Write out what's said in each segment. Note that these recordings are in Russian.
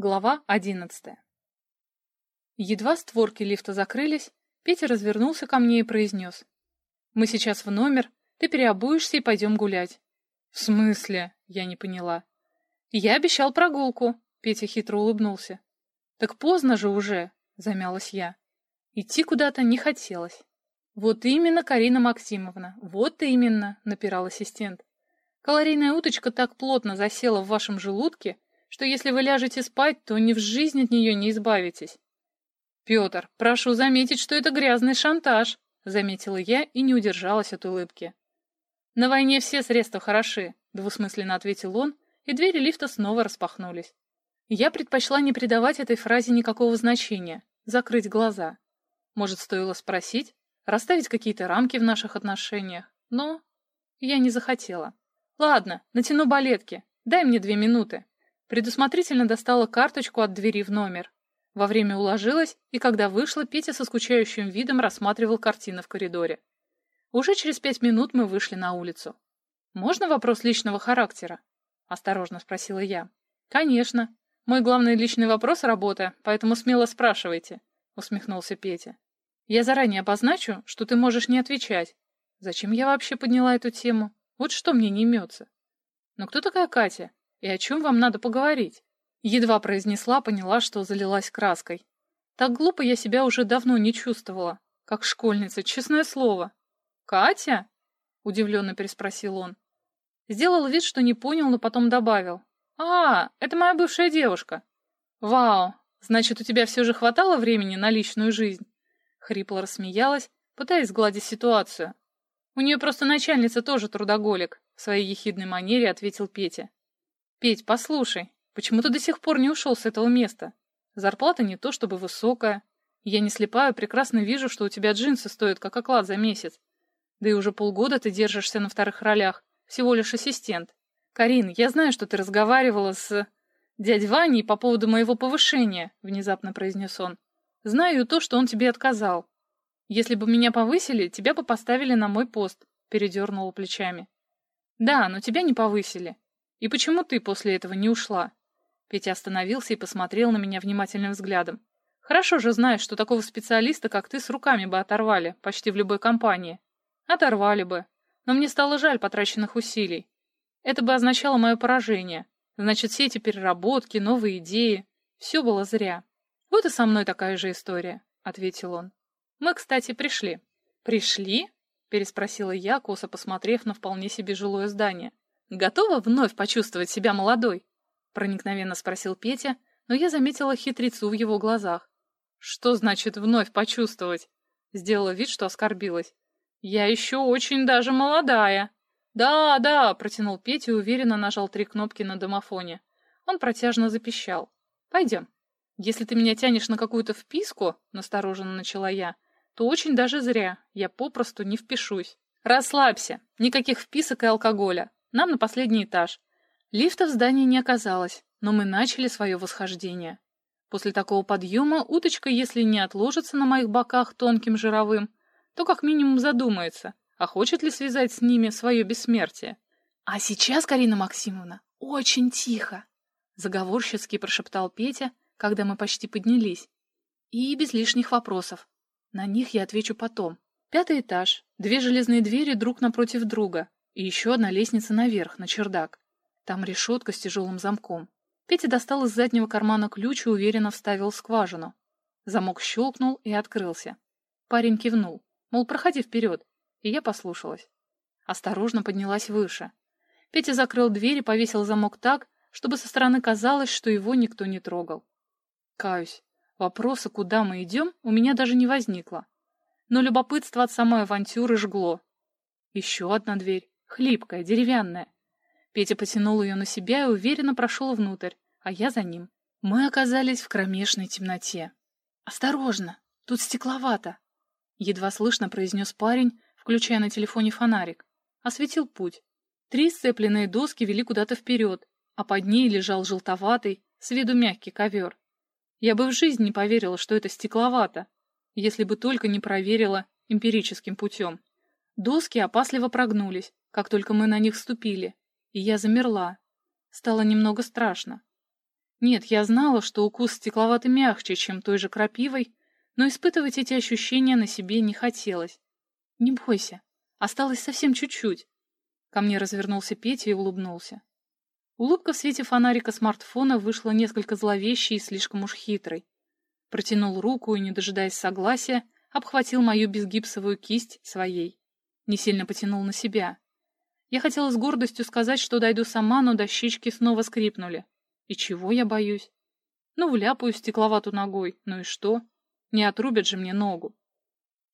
Глава одиннадцатая. Едва створки лифта закрылись, Петя развернулся ко мне и произнес. «Мы сейчас в номер, ты переобуешься и пойдем гулять». «В смысле?» — я не поняла. «Я обещал прогулку», — Петя хитро улыбнулся. «Так поздно же уже», — замялась я. Идти куда-то не хотелось. «Вот именно, Карина Максимовна, вот именно», — напирал ассистент. «Калорийная уточка так плотно засела в вашем желудке, что если вы ляжете спать, то ни в жизнь от нее не избавитесь. «Петр, прошу заметить, что это грязный шантаж», — заметила я и не удержалась от улыбки. «На войне все средства хороши», — двусмысленно ответил он, и двери лифта снова распахнулись. Я предпочла не придавать этой фразе никакого значения, закрыть глаза. Может, стоило спросить, расставить какие-то рамки в наших отношениях, но я не захотела. «Ладно, натяну балетки, дай мне две минуты», Предусмотрительно достала карточку от двери в номер. Во время уложилась, и когда вышла, Петя со скучающим видом рассматривал картины в коридоре. Уже через пять минут мы вышли на улицу. «Можно вопрос личного характера?» — осторожно спросила я. «Конечно. Мой главный личный вопрос — работа, поэтому смело спрашивайте», — усмехнулся Петя. «Я заранее обозначу, что ты можешь не отвечать. Зачем я вообще подняла эту тему? Вот что мне не имется. Но кто такая Катя? И о чем вам надо поговорить?» Едва произнесла, поняла, что залилась краской. Так глупо я себя уже давно не чувствовала. Как школьница, честное слово. «Катя?» — удивленно переспросил он. Сделал вид, что не понял, но потом добавил. «А, это моя бывшая девушка». «Вау, значит, у тебя все же хватало времени на личную жизнь?» Хрипло рассмеялась, пытаясь сгладить ситуацию. «У нее просто начальница тоже трудоголик», — в своей ехидной манере ответил Петя. «Петь, послушай, почему ты до сих пор не ушел с этого места? Зарплата не то чтобы высокая. Я не слепая, прекрасно вижу, что у тебя джинсы стоят как оклад за месяц. Да и уже полгода ты держишься на вторых ролях, всего лишь ассистент. Карин, я знаю, что ты разговаривала с... дядь Ваней по поводу моего повышения», — внезапно произнес он. «Знаю то, что он тебе отказал. Если бы меня повысили, тебя бы поставили на мой пост», — передернула плечами. «Да, но тебя не повысили. «И почему ты после этого не ушла?» Петя остановился и посмотрел на меня внимательным взглядом. «Хорошо же знаешь, что такого специалиста, как ты, с руками бы оторвали, почти в любой компании. Оторвали бы. Но мне стало жаль потраченных усилий. Это бы означало мое поражение. Значит, все эти переработки, новые идеи. Все было зря. Вот и со мной такая же история», — ответил он. «Мы, кстати, пришли». «Пришли?» — переспросила я, косо посмотрев на вполне себе жилое здание. «Готова вновь почувствовать себя молодой?» — проникновенно спросил Петя, но я заметила хитрецу в его глазах. «Что значит вновь почувствовать?» Сделала вид, что оскорбилась. «Я еще очень даже молодая». «Да, да», — протянул Петя и уверенно нажал три кнопки на домофоне. Он протяжно запищал. «Пойдем. Если ты меня тянешь на какую-то вписку, — настороженно начала я, — то очень даже зря. Я попросту не впишусь. Расслабься. Никаких вписок и алкоголя. Нам на последний этаж. Лифта в здании не оказалось, но мы начали свое восхождение. После такого подъема уточка, если не отложится на моих боках тонким жировым, то как минимум задумается, а хочет ли связать с ними свое бессмертие. «А сейчас, Карина Максимовна, очень тихо!» Заговорщицки прошептал Петя, когда мы почти поднялись. И без лишних вопросов. На них я отвечу потом. Пятый этаж, две железные двери друг напротив друга, и еще одна лестница наверх, на чердак. Там решетка с тяжелым замком. Петя достал из заднего кармана ключ и уверенно вставил в скважину. Замок щелкнул и открылся. Парень кивнул, мол, проходи вперед, и я послушалась. Осторожно поднялась выше. Петя закрыл дверь и повесил замок так, чтобы со стороны казалось, что его никто не трогал. Каюсь, вопроса, куда мы идем, у меня даже не возникло. Но любопытство от самой авантюры жгло. Еще одна дверь хлипкая, деревянная. Петя потянул ее на себя и уверенно прошел внутрь, а я за ним. Мы оказались в кромешной темноте. «Осторожно, тут стекловато!» Едва слышно произнес парень, включая на телефоне фонарик. Осветил путь. Три сцепленные доски вели куда-то вперед, а под ней лежал желтоватый, с виду мягкий ковер. Я бы в жизнь не поверила, что это стекловато, если бы только не проверила эмпирическим путем. Доски опасливо прогнулись, как только мы на них ступили, и я замерла. Стало немного страшно. Нет, я знала, что укус стекловатый мягче, чем той же крапивой, но испытывать эти ощущения на себе не хотелось. «Не бойся, осталось совсем чуть-чуть». Ко мне развернулся Петя и улыбнулся. Улыбка в свете фонарика смартфона вышла несколько зловещей и слишком уж хитрой. Протянул руку и, не дожидаясь согласия, обхватил мою безгипсовую кисть своей. Не сильно потянул на себя. Я хотела с гордостью сказать, что дойду сама, но дощечки снова скрипнули. И чего я боюсь? Ну, вляпаю стекловату ногой, ну и что? Не отрубят же мне ногу.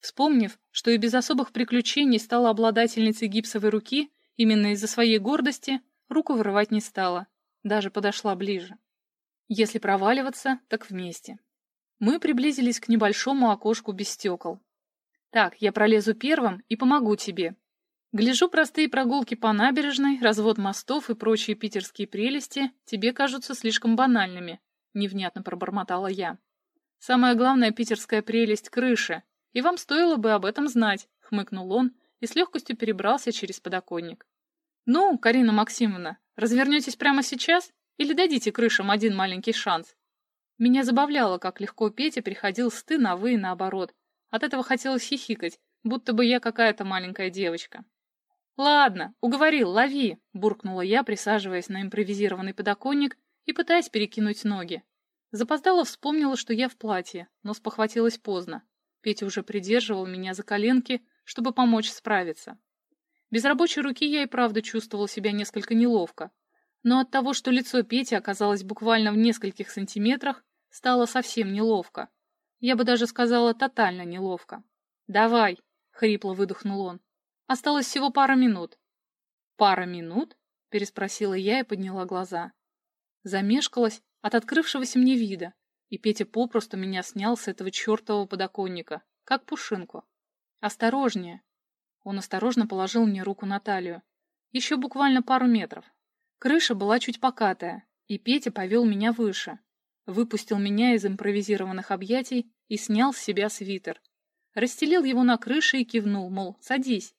Вспомнив, что и без особых приключений стала обладательницей гипсовой руки, именно из-за своей гордости, руку вырывать не стала, даже подошла ближе. Если проваливаться, так вместе. Мы приблизились к небольшому окошку без стекол. «Так, я пролезу первым и помогу тебе». Гляжу, простые прогулки по набережной, развод мостов и прочие питерские прелести тебе кажутся слишком банальными, — невнятно пробормотала я. Самая главная питерская прелесть — крыша, и вам стоило бы об этом знать, — хмыкнул он и с легкостью перебрался через подоконник. Ну, Карина Максимовна, развернетесь прямо сейчас или дадите крышам один маленький шанс? Меня забавляло, как легко Петя переходил с «ты» на «вы» и наоборот. От этого хотелось хихикать, будто бы я какая-то маленькая девочка. «Ладно, уговорил, лови!» — буркнула я, присаживаясь на импровизированный подоконник и пытаясь перекинуть ноги. Запоздала вспомнила, что я в платье, но спохватилась поздно. Петя уже придерживал меня за коленки, чтобы помочь справиться. Без рабочей руки я и правда чувствовал себя несколько неловко, но от того, что лицо Пети оказалось буквально в нескольких сантиметрах, стало совсем неловко. Я бы даже сказала, тотально неловко. «Давай!» — хрипло выдохнул он. «Осталось всего пара минут». «Пара минут?» — переспросила я и подняла глаза. Замешкалась от открывшегося мне вида, и Петя попросту меня снял с этого чертового подоконника, как пушинку. «Осторожнее!» Он осторожно положил мне руку на талию. Еще буквально пару метров. Крыша была чуть покатая, и Петя повел меня выше. Выпустил меня из импровизированных объятий и снял с себя свитер. Расстелил его на крыше и кивнул, мол, садись.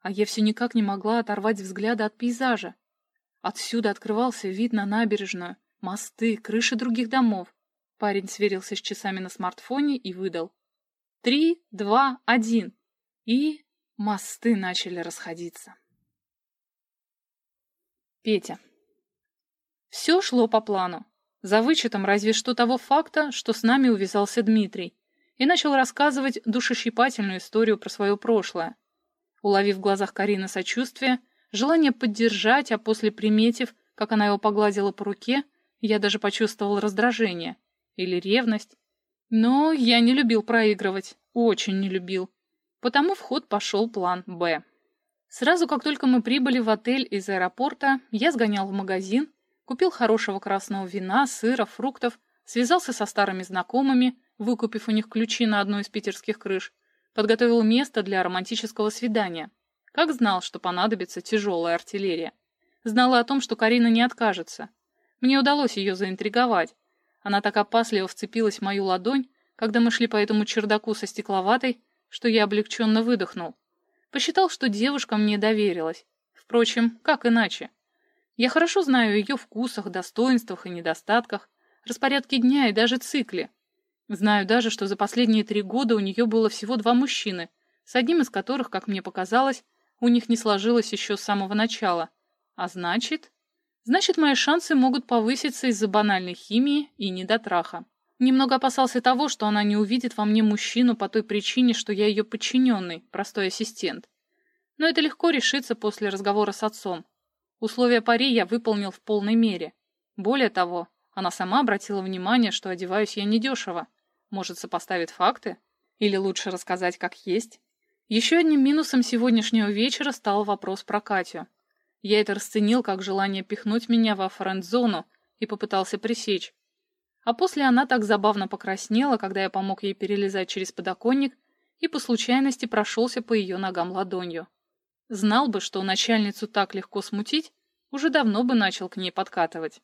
А я все никак не могла оторвать взгляда от пейзажа. Отсюда открывался вид на набережную, мосты, крыши других домов. Парень сверился с часами на смартфоне и выдал. Три, два, один. И мосты начали расходиться. Петя. Все шло по плану. За вычетом разве что того факта, что с нами увязался Дмитрий и начал рассказывать душещипательную историю про свое прошлое. Уловив в глазах Карины сочувствие, желание поддержать, а после приметив, как она его погладила по руке, я даже почувствовал раздражение. Или ревность. Но я не любил проигрывать. Очень не любил. Потому в ход пошел план «Б». Сразу, как только мы прибыли в отель из аэропорта, я сгонял в магазин, купил хорошего красного вина, сыра, фруктов, связался со старыми знакомыми, выкупив у них ключи на одну из питерских крыш, подготовил место для романтического свидания. Как знал, что понадобится тяжелая артиллерия. Знала о том, что Карина не откажется. Мне удалось ее заинтриговать. Она так опасливо вцепилась в мою ладонь, когда мы шли по этому чердаку со стекловатой, что я облегченно выдохнул. Посчитал, что девушка мне доверилась. Впрочем, как иначе? Я хорошо знаю ее вкусах, достоинствах и недостатках, распорядке дня и даже цикле. Знаю даже, что за последние три года у нее было всего два мужчины, с одним из которых, как мне показалось, у них не сложилось еще с самого начала. А значит... Значит, мои шансы могут повыситься из-за банальной химии и недотраха. Немного опасался того, что она не увидит во мне мужчину по той причине, что я ее подчиненный, простой ассистент. Но это легко решится после разговора с отцом. Условия пари я выполнил в полной мере. Более того, она сама обратила внимание, что одеваюсь я недешево. Может, сопоставит факты? Или лучше рассказать, как есть? Еще одним минусом сегодняшнего вечера стал вопрос про Катю. Я это расценил как желание пихнуть меня во френд-зону и попытался пресечь. А после она так забавно покраснела, когда я помог ей перелезать через подоконник и по случайности прошелся по ее ногам ладонью. Знал бы, что начальницу так легко смутить, уже давно бы начал к ней подкатывать.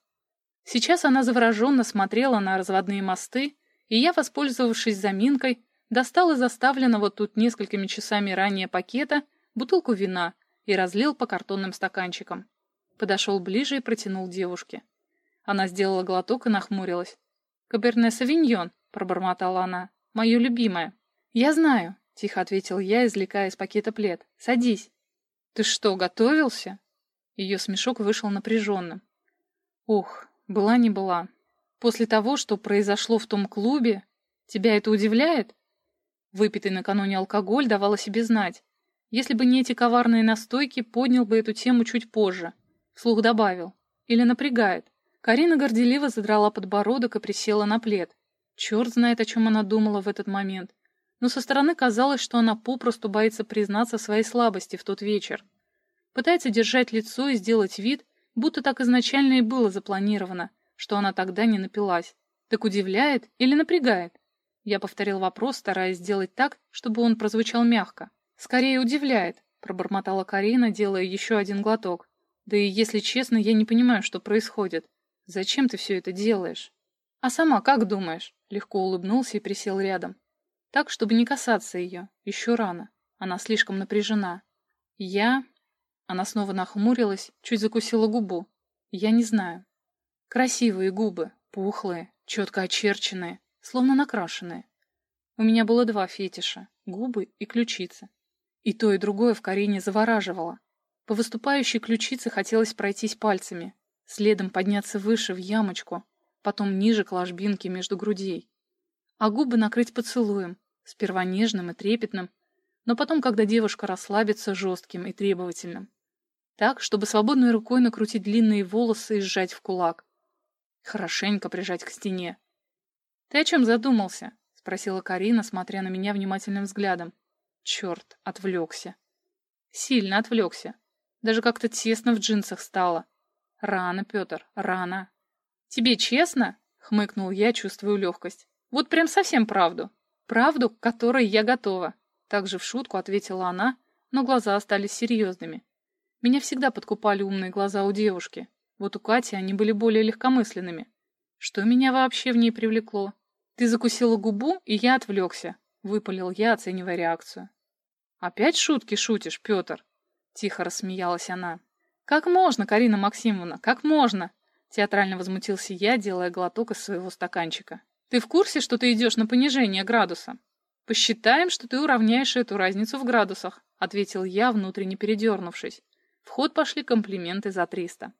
Сейчас она завороженно смотрела на разводные мосты, и я, воспользовавшись заминкой, достал из оставленного тут несколькими часами ранее пакета бутылку вина и разлил по картонным стаканчикам. Подошел ближе и протянул девушке. Она сделала глоток и нахмурилась. «Каберне Савиньон», — пробормотала она, — «мое любимое». «Я знаю», — тихо ответил я, извлекая из пакета плед. «Садись». «Ты что, готовился?» Ее смешок вышел напряженным. «Ух, была не была. После того, что произошло в том клубе, тебя это удивляет?» Выпитый накануне алкоголь давал о себе знать. Если бы не эти коварные настойки, поднял бы эту тему чуть позже. Вслух добавил. Или напрягает. Карина горделиво задрала подбородок и присела на плед. Черт знает, о чем она думала в этот момент но со стороны казалось, что она попросту боится признаться своей слабости в тот вечер. Пытается держать лицо и сделать вид, будто так изначально и было запланировано, что она тогда не напилась. Так удивляет или напрягает? Я повторил вопрос, стараясь сделать так, чтобы он прозвучал мягко. «Скорее удивляет», — пробормотала Карина, делая еще один глоток. «Да и, если честно, я не понимаю, что происходит. Зачем ты все это делаешь?» «А сама как думаешь?» Легко улыбнулся и присел рядом. Так, чтобы не касаться ее. Еще рано. Она слишком напряжена. Я... Она снова нахмурилась, чуть закусила губу. Я не знаю. Красивые губы, пухлые, четко очерченные, словно накрашенные. У меня было два фетиша — губы и ключицы. И то, и другое в Карине завораживало. По выступающей ключице хотелось пройтись пальцами, следом подняться выше в ямочку, потом ниже к ложбинке между грудей. А губы накрыть поцелуем, Сперва нежным и трепетным, но потом, когда девушка расслабится, жестким и требовательным. Так, чтобы свободной рукой накрутить длинные волосы и сжать в кулак. Хорошенько прижать к стене. «Ты о чем задумался?» — спросила Карина, смотря на меня внимательным взглядом. Черт, отвлекся. Сильно отвлекся. Даже как-то тесно в джинсах стало. Рано, Петр, рано. «Тебе честно?» — хмыкнул я, чувствую легкость. «Вот прям совсем правду. «Правду, к которой я готова», — также в шутку ответила она, но глаза остались серьезными. Меня всегда подкупали умные глаза у девушки. Вот у Кати они были более легкомысленными. Что меня вообще в ней привлекло? Ты закусила губу, и я отвлекся, — выпалил я, оценивая реакцию. «Опять шутки шутишь, Петр?» — тихо рассмеялась она. «Как можно, Карина Максимовна, как можно?» Театрально возмутился я, делая глоток из своего стаканчика. Ты в курсе, что ты идешь на понижение градуса? Посчитаем, что ты уравняешь эту разницу в градусах, ответил я, внутренне передернувшись. В ход пошли комплименты за триста.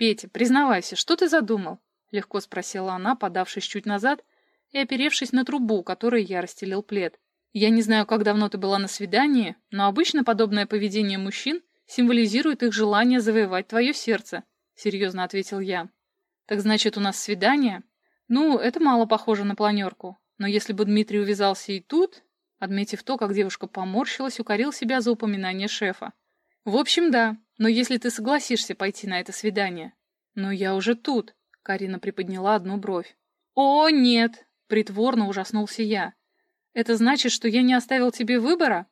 Петя, признавайся, что ты задумал? Легко спросила она, подавшись чуть назад и оперевшись на трубу, которой я расстелил плед. Я не знаю, как давно ты была на свидании, но обычно подобное поведение мужчин символизирует их желание завоевать твое сердце, серьезно ответил я. Так значит, у нас свидание? Ну, это мало похоже на планерку. Но если бы Дмитрий увязался и тут, отметив то, как девушка поморщилась, укорил себя за упоминание шефа. В общем, да, но если ты согласишься пойти на это свидание. Но я уже тут, Карина приподняла одну бровь. О, нет, притворно ужаснулся я. Это значит, что я не оставил тебе выбора?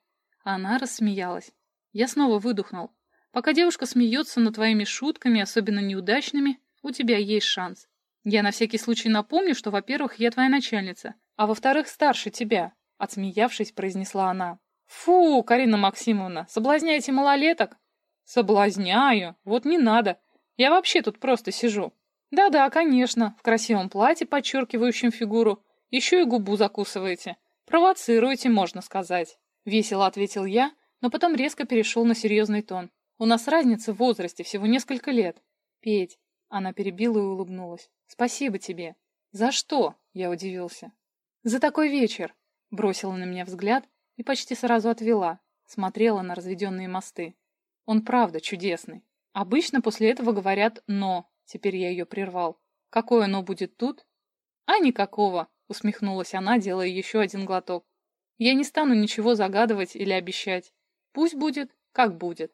Она рассмеялась. Я снова выдохнул. Пока девушка смеется над твоими шутками, особенно неудачными, у тебя есть шанс. Я на всякий случай напомню, что, во-первых, я твоя начальница, а во-вторых, старше тебя, — отсмеявшись, произнесла она. Фу, Карина Максимовна, соблазняете малолеток? Соблазняю, вот не надо. Я вообще тут просто сижу. Да-да, конечно, в красивом платье, подчеркивающем фигуру, еще и губу закусываете. Провоцируете, можно сказать. Весело ответил я, но потом резко перешел на серьезный тон. У нас разница в возрасте всего несколько лет. Петь, она перебила и улыбнулась. «Спасибо тебе». «За что?» — я удивился. «За такой вечер!» — бросила на меня взгляд и почти сразу отвела, смотрела на разведенные мосты. Он правда чудесный. Обычно после этого говорят «но», теперь я ее прервал. Какое «но» будет тут? А никакого, усмехнулась она, делая еще один глоток. Я не стану ничего загадывать или обещать. Пусть будет, как будет.